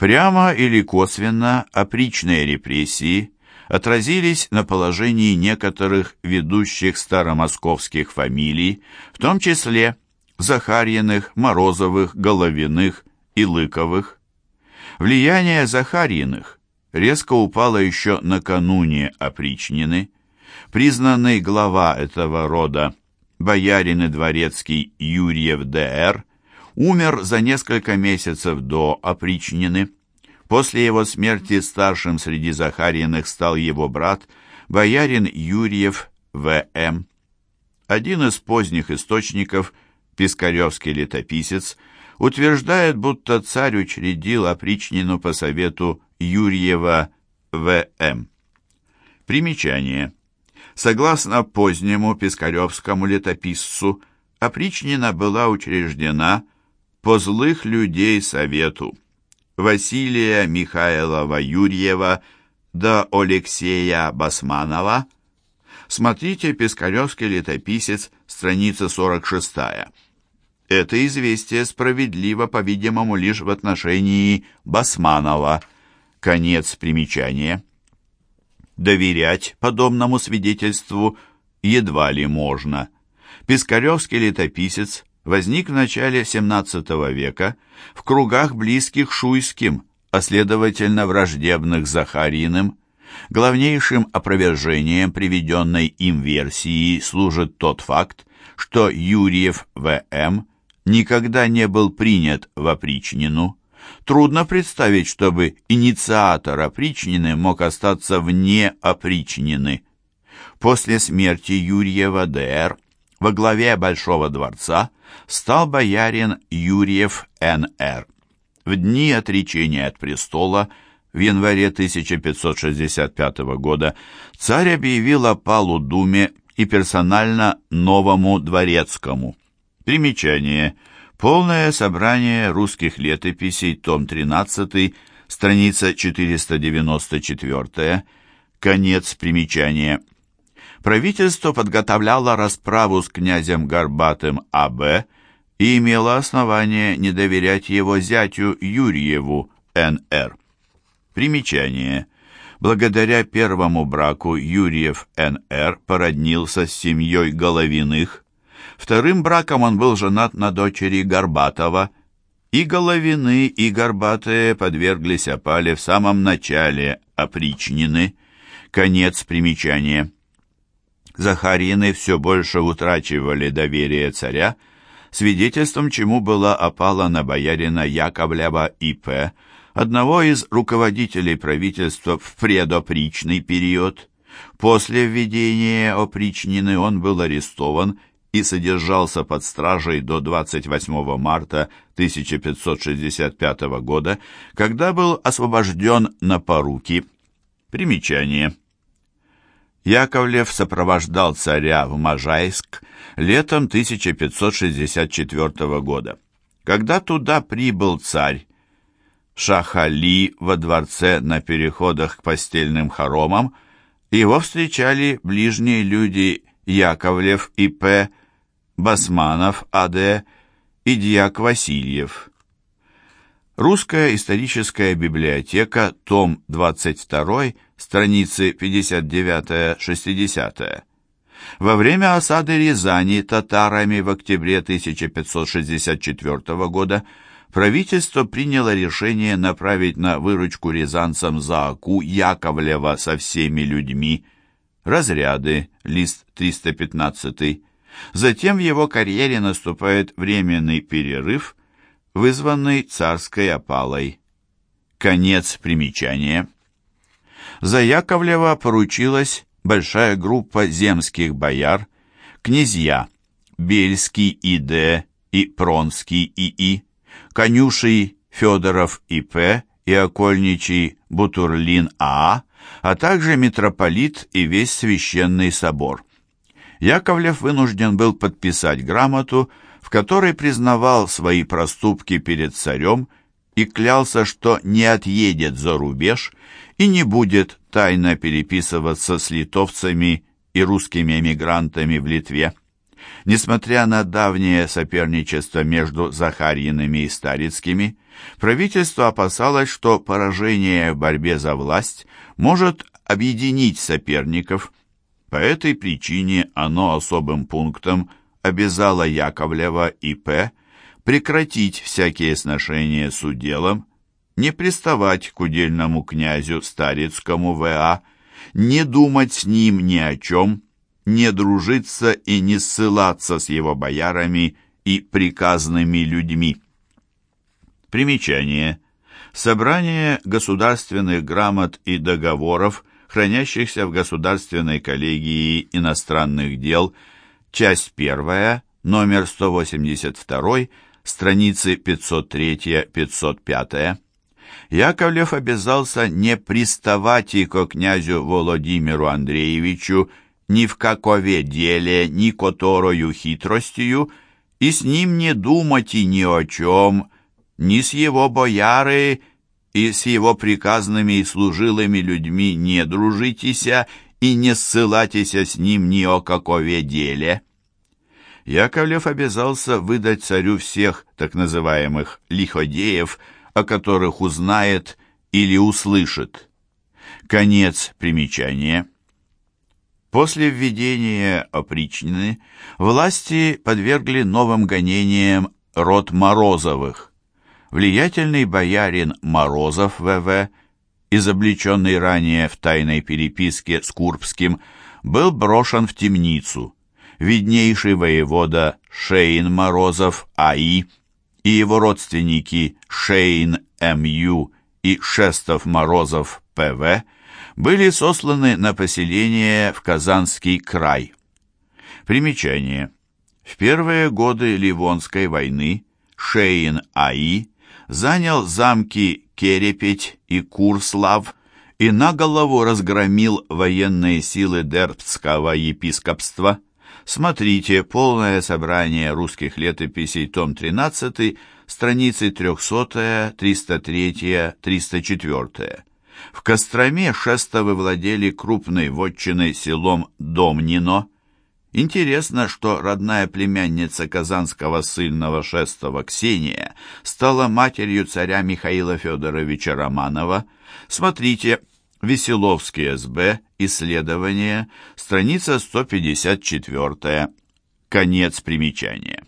Прямо или косвенно опричные репрессии отразились на положении некоторых ведущих старомосковских фамилий, в том числе Захарьиных, Морозовых, Головиных и Лыковых. Влияние Захарьиных резко упало еще накануне опричнины. Признанный глава этого рода, боярин и дворецкий Юрьев Д.Р., умер за несколько месяцев до опричнины. После его смерти старшим среди Захарьиных стал его брат, боярин Юрьев В.М. Один из поздних источников, Пискаревский летописец, утверждает, будто царь учредил опричнину по совету Юрьева В.М. Примечание. Согласно позднему Пискаревскому летописцу, опричнина была учреждена по злых людей совету. Василия Михайлова Юрьева до Алексея Басманова. Смотрите «Пискаревский летописец», страница 46. Это известие справедливо, по-видимому, лишь в отношении Басманова. Конец примечания. Доверять подобному свидетельству едва ли можно. Пискаревский летописец возник в начале XVII века в кругах близких Шуйским, а следовательно враждебных Захариным. Главнейшим опровержением приведенной им версии служит тот факт, что Юрьев В.М. никогда не был принят в опричнину. Трудно представить, чтобы инициатор опричнины мог остаться вне опричнины. После смерти Юрьева Д.Р. во главе Большого дворца стал боярин Юрьев Н.Р. В дни отречения от престола в январе 1565 года царь объявил опалу Думе и персонально новому дворецкому. Примечание. Полное собрание русских летописей, том 13, страница 494, конец примечания правительство подготовляло расправу с князем Горбатым А.Б. и имело основание не доверять его зятю Юрьеву Н.Р. Примечание. Благодаря первому браку Юрьев Н.Р. породнился с семьей Головиных. Вторым браком он был женат на дочери Горбатова. И Головины, и Горбатые подверглись опале в самом начале опричнины. Конец примечания. Захарины все больше утрачивали доверие царя, свидетельством чему была опала на боярина Яковлева И.П., одного из руководителей правительства в предопричный период. После введения опричнины он был арестован и содержался под стражей до 28 марта 1565 года, когда был освобожден на поруки. Примечание. Яковлев сопровождал царя в Можайск летом 1564 года. Когда туда прибыл царь, Шахали во дворце на переходах к постельным хоромам, его встречали ближние люди Яковлев и П., Басманов А.Д. и Дьяк Васильев. Русская историческая библиотека, том 22, страницы 59-60. Во время осады Рязани татарами в октябре 1564 года правительство приняло решение направить на выручку рязанцам Зааку Яковлева со всеми людьми. Разряды, лист 315. Затем в его карьере наступает временный перерыв, вызванный царской опалой. Конец примечания. За Яковлева поручилась большая группа земских бояр, князья Бельский И.Д. и Пронский И.И., конюший Федоров И.П. и окольничий Бутурлин А., а также митрополит и весь священный собор. Яковлев вынужден был подписать грамоту, в которой признавал свои проступки перед царем и клялся, что не отъедет за рубеж и не будет тайно переписываться с литовцами и русскими эмигрантами в Литве. Несмотря на давнее соперничество между Захарьиными и Старицкими, правительство опасалось, что поражение в борьбе за власть может объединить соперников. По этой причине оно особым пунктом обязало Яковлева и П. прекратить всякие сношения с уделом, не приставать к удельному князю Старицкому В.А., не думать с ним ни о чем, не дружиться и не ссылаться с его боярами и приказными людьми. Примечание. Собрание государственных грамот и договоров, хранящихся в Государственной коллегии иностранных дел, часть первая, номер 182, страницы 503-505. Яковлев обязался не приставать и ко князю Володимиру Андреевичу ни в какове деле, ни которою хитростью, и с ним не думать и ни о чем, ни с его бояры и с его приказными и служилыми людьми не дружитеся и не ссылайтеся с ним ни о какове деле. Яковлев обязался выдать царю всех так называемых «лиходеев», о которых узнает или услышит. Конец примечания. После введения опричнины власти подвергли новым гонениям род Морозовых. Влиятельный боярин Морозов В.В., изобличенный ранее в тайной переписке с Курбским, был брошен в темницу. Виднейший воевода Шейн Морозов А.И. и его родственники Шейн М.Ю. и Шестов Морозов П.В были сосланы на поселение в Казанский край. Примечание. В первые годы Ливонской войны Шейн Аи занял замки Керепеть и Курслав и на голову разгромил военные силы Дербцкого епископства. Смотрите полное собрание русских летописей, том 13, страницы 300, 303, 304. В Костроме Шестовы владели крупной вотчиной селом Домнино. Интересно, что родная племянница казанского сыльного Шестова Ксения стала матерью царя Михаила Федоровича Романова. Смотрите Веселовский СБ, исследование, страница 154, конец примечания.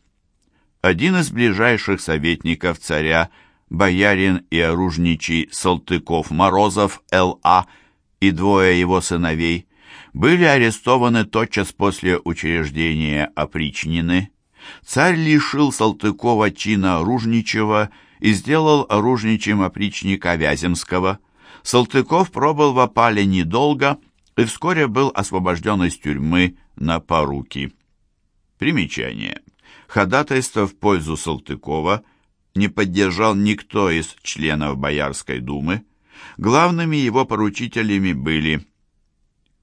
Один из ближайших советников царя боярин и оружничий Салтыков-Морозов Л.А. и двое его сыновей были арестованы тотчас после учреждения опричнины. Царь лишил Салтыкова чина оружничего и сделал оружничим опричника Вяземского. Салтыков пробыл в опале недолго и вскоре был освобожден из тюрьмы на поруки. Примечание. Ходатайство в пользу Салтыкова – не поддержал никто из членов Боярской думы. Главными его поручителями были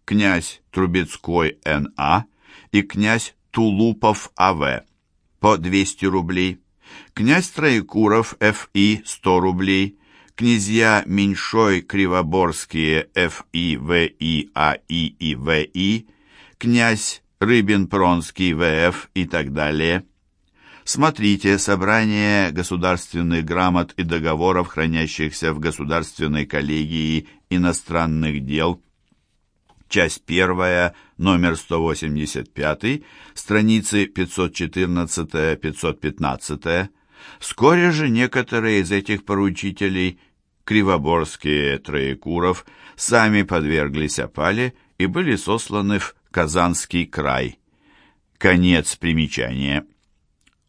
князь Трубецкой Н.А. и князь Тулупов А.В. по 200 рублей, князь Троекуров Ф.И. 100 рублей, князья Меньшой Кривоборские Ф.И. В.И. А.И. и В.И., князь Рыбин-Пронский В.Ф. и так далее – Смотрите собрание государственных грамот и договоров, хранящихся в Государственной коллегии иностранных дел. Часть первая, номер 185, страницы 514-515. Вскоре же некоторые из этих поручителей, Кривоборские Троекуров, сами подверглись опале и были сосланы в Казанский край. Конец примечания.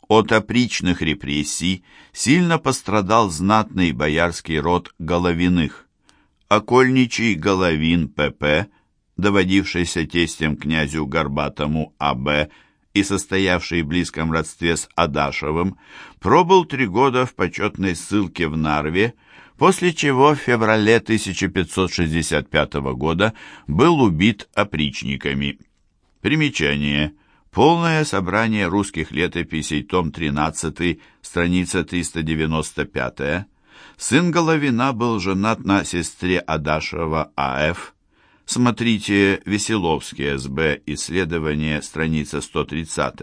От опричных репрессий сильно пострадал знатный боярский род Головиных. Окольничий Головин П.П., доводившийся тестем князю Горбатому А.Б., и состоявший в близком родстве с Адашевым, пробыл три года в почетной ссылке в Нарве, после чего в феврале 1565 года был убит опричниками. Примечание. Полное собрание русских летописей, том 13, страница 395. Сын Головина был женат на сестре Адашева А.Ф. Смотрите Веселовский СБ, исследование, страница 130.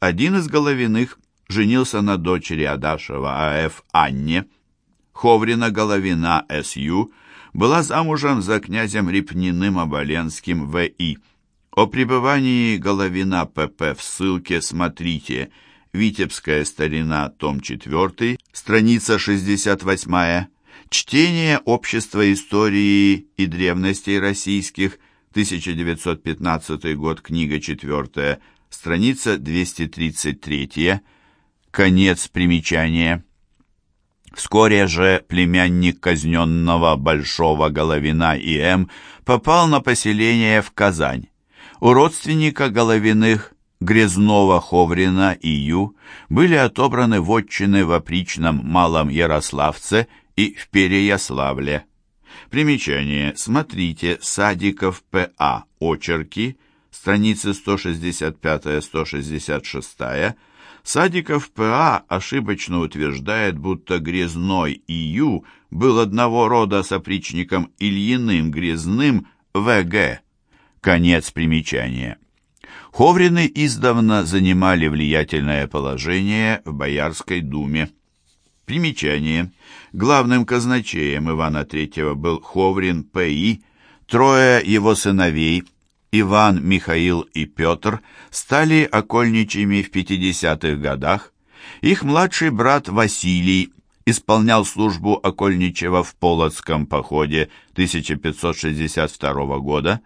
Один из Головиных женился на дочери Адашева А.Ф. Анне. Ховрина Головина С.Ю. была замужем за князем Репниным Оболенским В.И. О пребывании Головина П.П. в ссылке смотрите «Витебская старина», том 4, страница 68 Чтение Общества истории и древностей российских, 1915 год, книга 4, страница 233 Конец примечания. Вскоре же племянник казненного Большого Головина И.М. попал на поселение в Казань. У родственника Головиных Грязнова Ховрина и Ю были отобраны вотчины в опричном Малом Ярославце и в Переяславле. Примечание. Смотрите Садиков П.А. Очерки, страницы 165-166. Садиков П.А. ошибочно утверждает, будто Грязной И.Ю. был одного рода с опричником Ильиным Грязным В.Г. Конец примечания. Ховрины издавна занимали влиятельное положение в Боярской думе. Примечание. Главным казначеем Ивана III был Ховрин П.И., трое его сыновей, Иван, Михаил и Петр, стали окольничьими в 50-х годах. Их младший брат Василий исполнял службу окольничего в Полоцком походе 1562 года.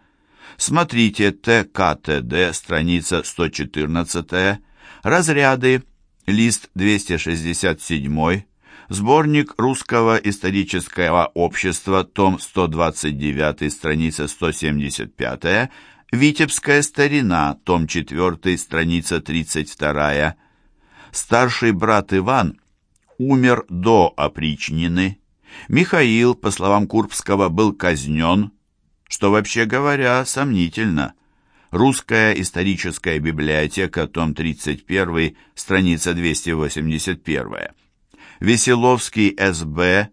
Смотрите ТКТД, страница 114, разряды, лист 267, Сборник Русского исторического общества, том 129, страница 175, Витебская старина, том 4, страница 32. Старший брат Иван умер до опричнины. Михаил, по словам Курбского, был казнен, что, вообще говоря, сомнительно. Русская историческая библиотека, том 31, страница 281. Веселовский С.Б.,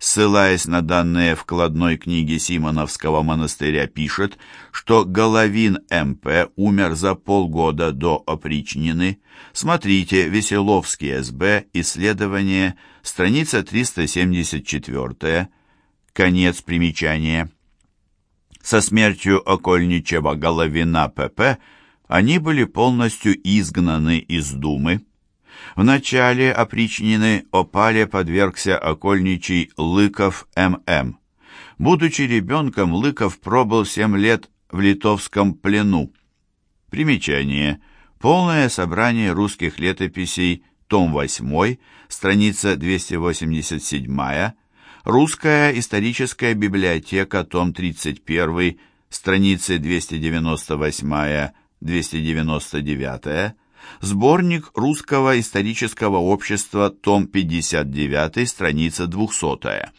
ссылаясь на данные вкладной книги Симоновского монастыря, пишет, что Головин М.П. умер за полгода до опричнины. Смотрите Веселовский С.Б., исследование, страница 374, конец примечания. Со смертью окольничего Головина П.П. они были полностью изгнаны из Думы. В начале опричнины опале подвергся окольничий Лыков М.М. Будучи ребенком, Лыков пробыл семь лет в литовском плену. Примечание. Полное собрание русских летописей, том 8, страница 287, Русская историческая библиотека, том 31, страницы 298-299, Сборник Русского исторического общества, том 59, страница 200.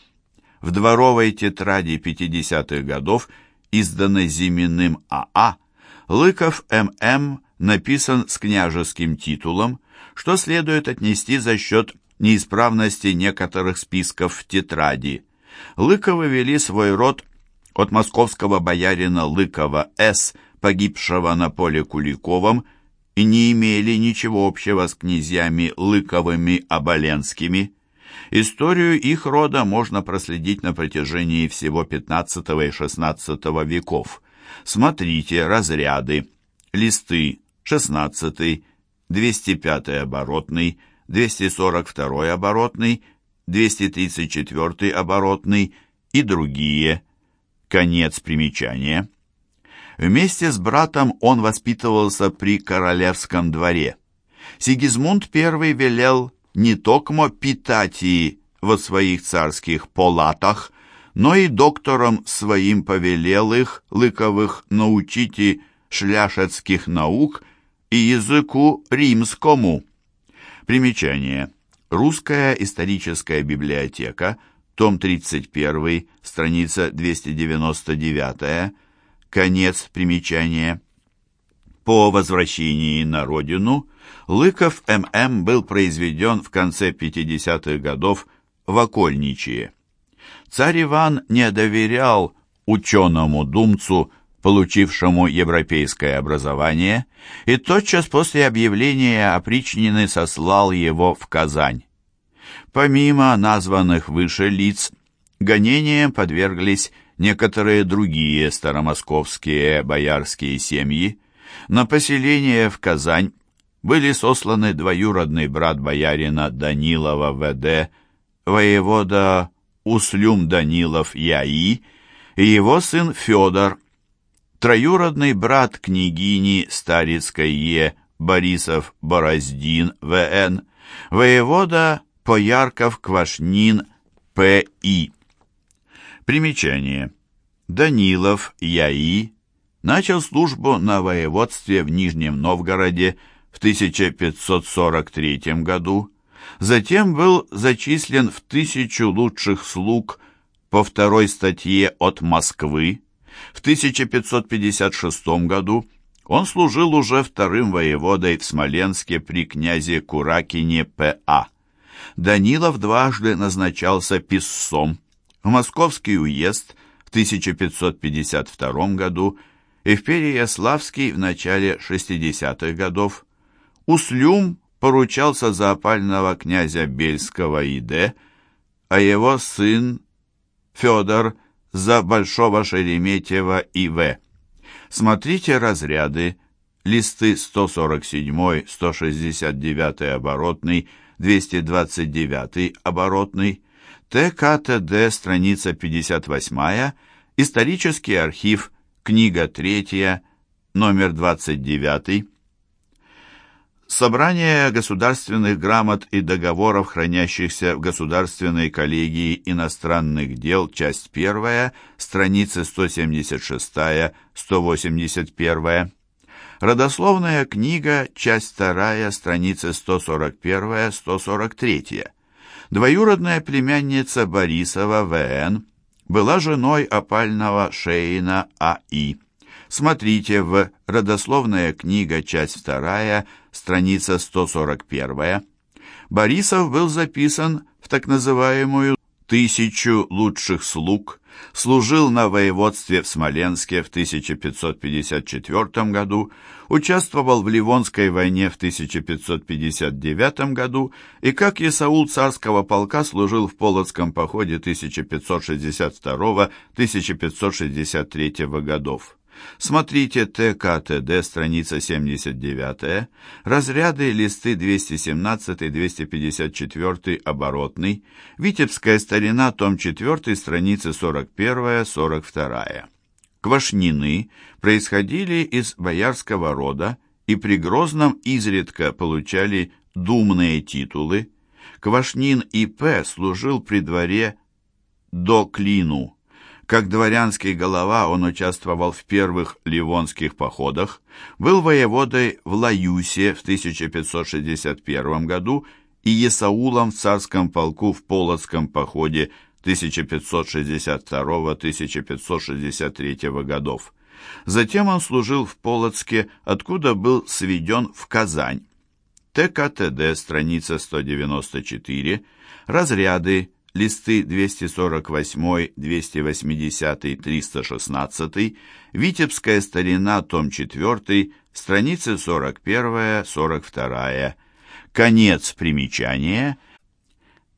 В дворовой тетради 50-х годов, изданной Зиминым АА, Лыков М.М. написан с княжеским титулом, что следует отнести за счет неисправности некоторых списков в тетради. Лыковы вели свой род от московского боярина Лыкова С., погибшего на поле Куликовом, и не имели ничего общего с князьями Лыковыми Оболенскими. Историю их рода можно проследить на протяжении всего XV и XVI веков. Смотрите разряды, листы 16, 205 оборотный, 242 оборотный, 234 оборотный и другие. Конец примечания. Вместе с братом он воспитывался при королевском дворе. Сигизмунд I велел не токмо питати во своих царских палатах, но и доктором своим повелел их, лыковых, научите шляшецких наук и языку римскому. Примечание. Русская историческая библиотека, том 31, страница 299 Конец примечания. По возвращении на родину Лыков М.М. был произведен в конце 50-х годов в Окольничье. Царь Иван не доверял ученому-думцу, получившему европейское образование, и тотчас после объявления опричнины сослал его в Казань. Помимо названных выше лиц, гонениям подверглись некоторые другие старомосковские боярские семьи. На поселение в Казань были сосланы двоюродный брат боярина Данилова В.Д., воевода Услюм Данилов Я.И. и его сын Федор, троюродный брат княгини Старицкой Е. Борисов Бороздин В.Н., воевода Поярков Квашнин П.И. Примечание. Данилов Я.И. начал службу на воеводстве в Нижнем Новгороде в 1543 году, затем был зачислен в тысячу лучших слуг по второй статье от Москвы. В 1556 году он служил уже вторым воеводой в Смоленске при князе Куракине П.А. Данилов дважды назначался писсом в Московский уезд в 1552 году и в Переяславский в начале 60-х годов. Услюм поручался за опального князя Бельского И.Д., а его сын Федор за Большого Шереметьева И.В. Смотрите разряды, листы 147-169 оборотный, 229 оборотный, ТКТД, страница 58, исторический архив, книга 3, номер 29, Собрание государственных грамот и договоров, хранящихся в Государственной коллегии иностранных дел, часть 1, страницы 176-181. Родословная книга, часть 2, страницы 141-143. Двоюродная племянница Борисова В.Н. была женой опального Шейна А.И. Смотрите в «Родословная книга», часть 2, страница 141. Борисов был записан в так называемую «тысячу лучших слуг», служил на воеводстве в Смоленске в 1554 году, участвовал в Ливонской войне в 1559 году и, как Исаул царского полка, служил в Полоцком походе 1562-1563 годов. Смотрите ТКТД, страница 79, разряды, листы 217-254, оборотный, Витебская старина, том 4, страницы 41-42. Квашнины происходили из боярского рода и при Грозном изредка получали думные титулы. Квашнин И.П. служил при дворе до Клину. Как дворянский голова он участвовал в первых ливонских походах, был воеводой в Лаюсе в 1561 году и Есаулом в царском полку в Полоцком походе 1562-1563 годов. Затем он служил в Полоцке, откуда был сведен в Казань. ТКТД, страница 194, разряды листы 248, 280, 316, Витебская старина, том 4, страницы 41, 42. Конец примечания.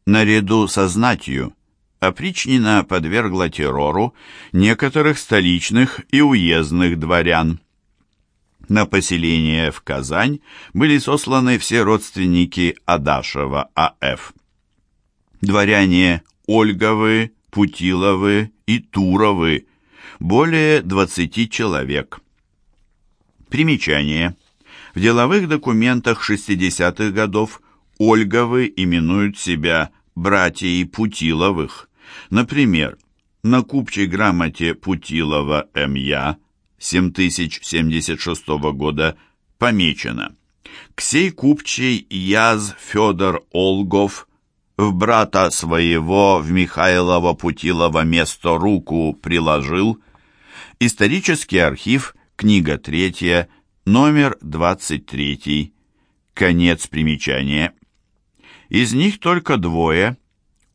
Наряду со знатью опричнина подвергла террору некоторых столичных и уездных дворян. На поселение в Казань были сосланы все родственники Адашева А.Ф дворяне Ольговы, Путиловы и Туровы, более 20 человек. Примечание. В деловых документах 60-х годов Ольговы именуют себя братьей Путиловых. Например, на купчей грамоте Путилова М.Я. 7076 года помечено «К сей купчей Яз Федор Олгов в брата своего, в Михайлова Путилова место руку приложил. Исторический архив, книга третья, номер 23, конец примечания. Из них только двое,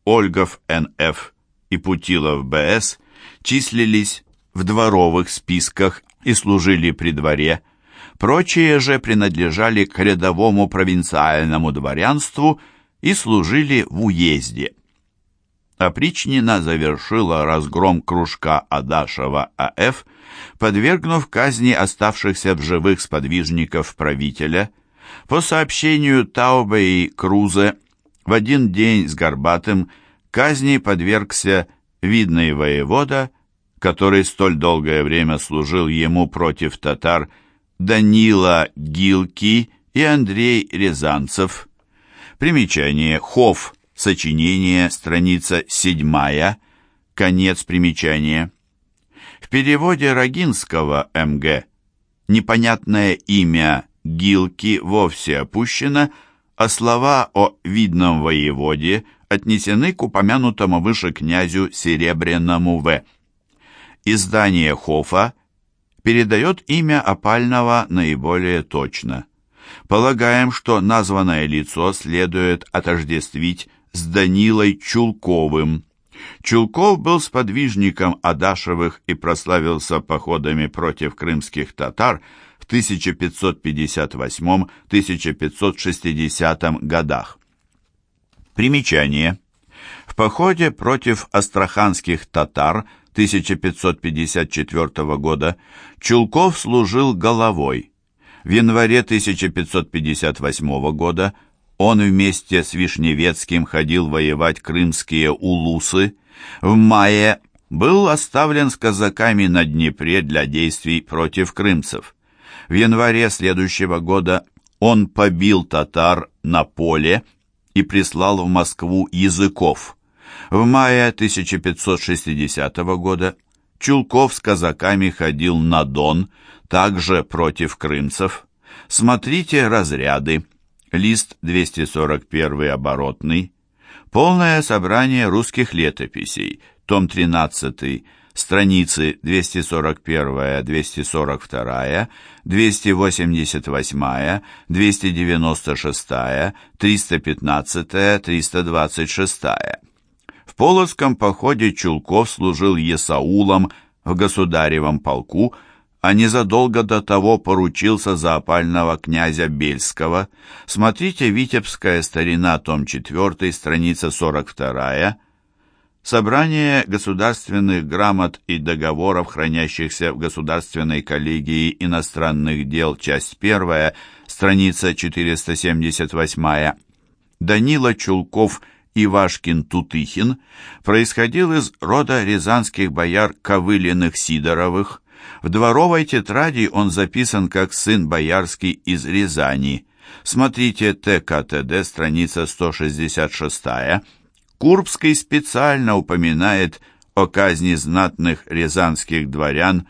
Ольгов Н.Ф. и Путилов Б.С., числились в дворовых списках и служили при дворе, прочие же принадлежали к рядовому провинциальному дворянству и служили в уезде. Опричнина завершила разгром кружка Адашева А.Ф., подвергнув казни оставшихся в живых сподвижников правителя. По сообщению Таубе и Крузе, в один день с Горбатым казни подвергся видный воевода, который столь долгое время служил ему против татар, Данила Гилки и Андрей Рязанцев. Примечание «Хофф» Сочинение, страница 7, конец примечания. В переводе Рогинского МГ непонятное имя Гилки вовсе опущено, а слова о видном воеводе отнесены к упомянутому выше князю Серебряному В. Издание Хофа передает имя опального наиболее точно. Полагаем, что названное лицо следует отождествить с Данилой Чулковым. Чулков был сподвижником Адашевых и прославился походами против крымских татар в 1558-1560 годах. Примечание. В походе против астраханских татар 1554 года Чулков служил головой. В январе 1558 года он вместе с Вишневецким ходил воевать крымские улусы. В мае был оставлен с казаками на Днепре для действий против крымцев. В январе следующего года он побил татар на поле и прислал в Москву языков. В мае 1560 года Чулков с казаками ходил на Дон, также против крымцев. Смотрите разряды лист 241 оборотный, полное собрание русских летописей, том 13, страницы 241-242, 288, 296, 315, 326. В Полоцком походе Чулков служил Есаулом в государевом полку, а незадолго до того поручился за опального князя Бельского. Смотрите «Витебская старина», том 4, страница 42. Собрание государственных грамот и договоров, хранящихся в Государственной коллегии иностранных дел, часть 1, страница 478. Данила Чулков Ивашкин-Тутыхин происходил из рода рязанских бояр Ковылиных-Сидоровых, в дворовой тетради он записан как сын боярский из Рязани. Смотрите ТКТД, страница 166. Курбский специально упоминает о казни знатных рязанских дворян,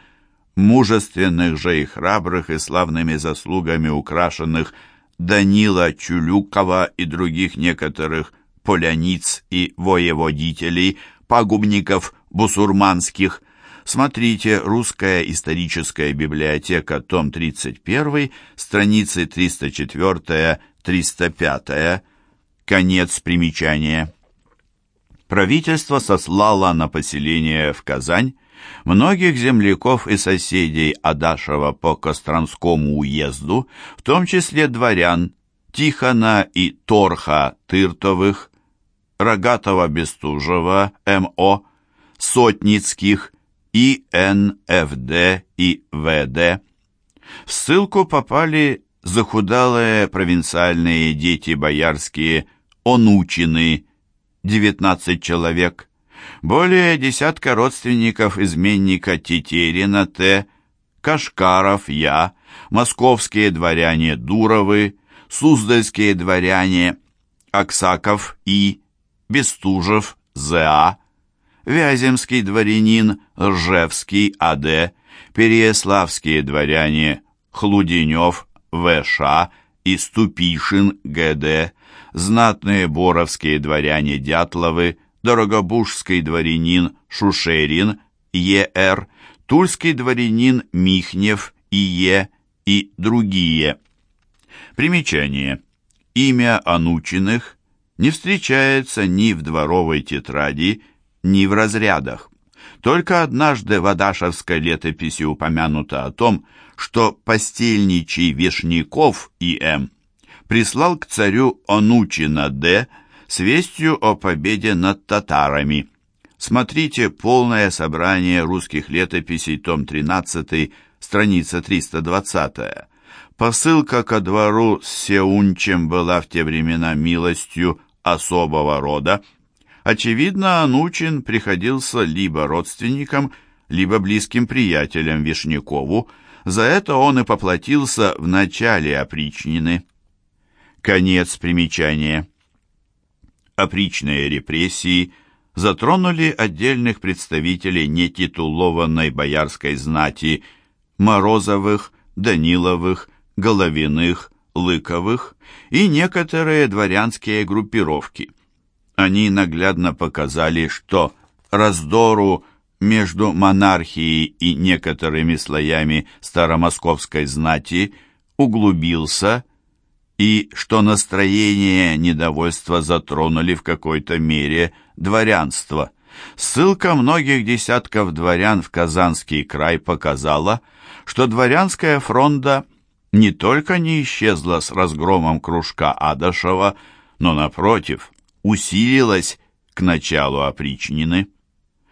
мужественных же и храбрых и славными заслугами украшенных Данила Чулюкова и других некоторых поляниц и воеводителей, пагубников бусурманских, Смотрите «Русская историческая библиотека», том 31, страницы 304-305, конец примечания. Правительство сослало на поселение в Казань многих земляков и соседей Адашева по Костромскому уезду, в том числе дворян Тихона и Торха Тыртовых, Рогатова-Бестужева, М.О., Сотницких, и НФД и ВД. В ссылку попали захудалые провинциальные дети боярские Онучины, 19 человек, более десятка родственников изменника Тетерина Т., Кашкаров Я, московские дворяне Дуровы, Суздальские дворяне Аксаков И, Бестужев З.А., Вяземский дворянин Ржевский А.Д., Переяславские дворяне Хлуденев В.Ш. и Ступишин Г.Д., знатные боровские дворяне Дятловы, Дорогобужский дворянин Шушерин Е.Р., Тульский дворянин Михнев И.Е. и другие. Примечание. Имя Анучиных не встречается ни в дворовой тетради, ни в разрядах. Только однажды в Адашевской летописи упомянуто о том, что постельничий Вишняков И.М. прислал к царю Онучина Д. с вестью о победе над татарами. Смотрите полное собрание русских летописей, том 13, страница 320. Посылка ко двору с Сеунчем была в те времена милостью особого рода. Очевидно, Анучин приходился либо родственником, либо близким приятелем Вишнякову, за это он и поплатился в начале опричнины. Конец примечания. Опричные репрессии затронули отдельных представителей нетитулованной боярской знати Морозовых, Даниловых, Головиных, Лыковых и некоторые дворянские группировки. Они наглядно показали, что раздору между монархией и некоторыми слоями старомосковской знати углубился и что настроение недовольства затронули в какой-то мере дворянство. Ссылка многих десятков дворян в Казанский край показала, что дворянская фронта не только не исчезла с разгромом кружка Адашева, но, напротив, усилилась к началу опричнины.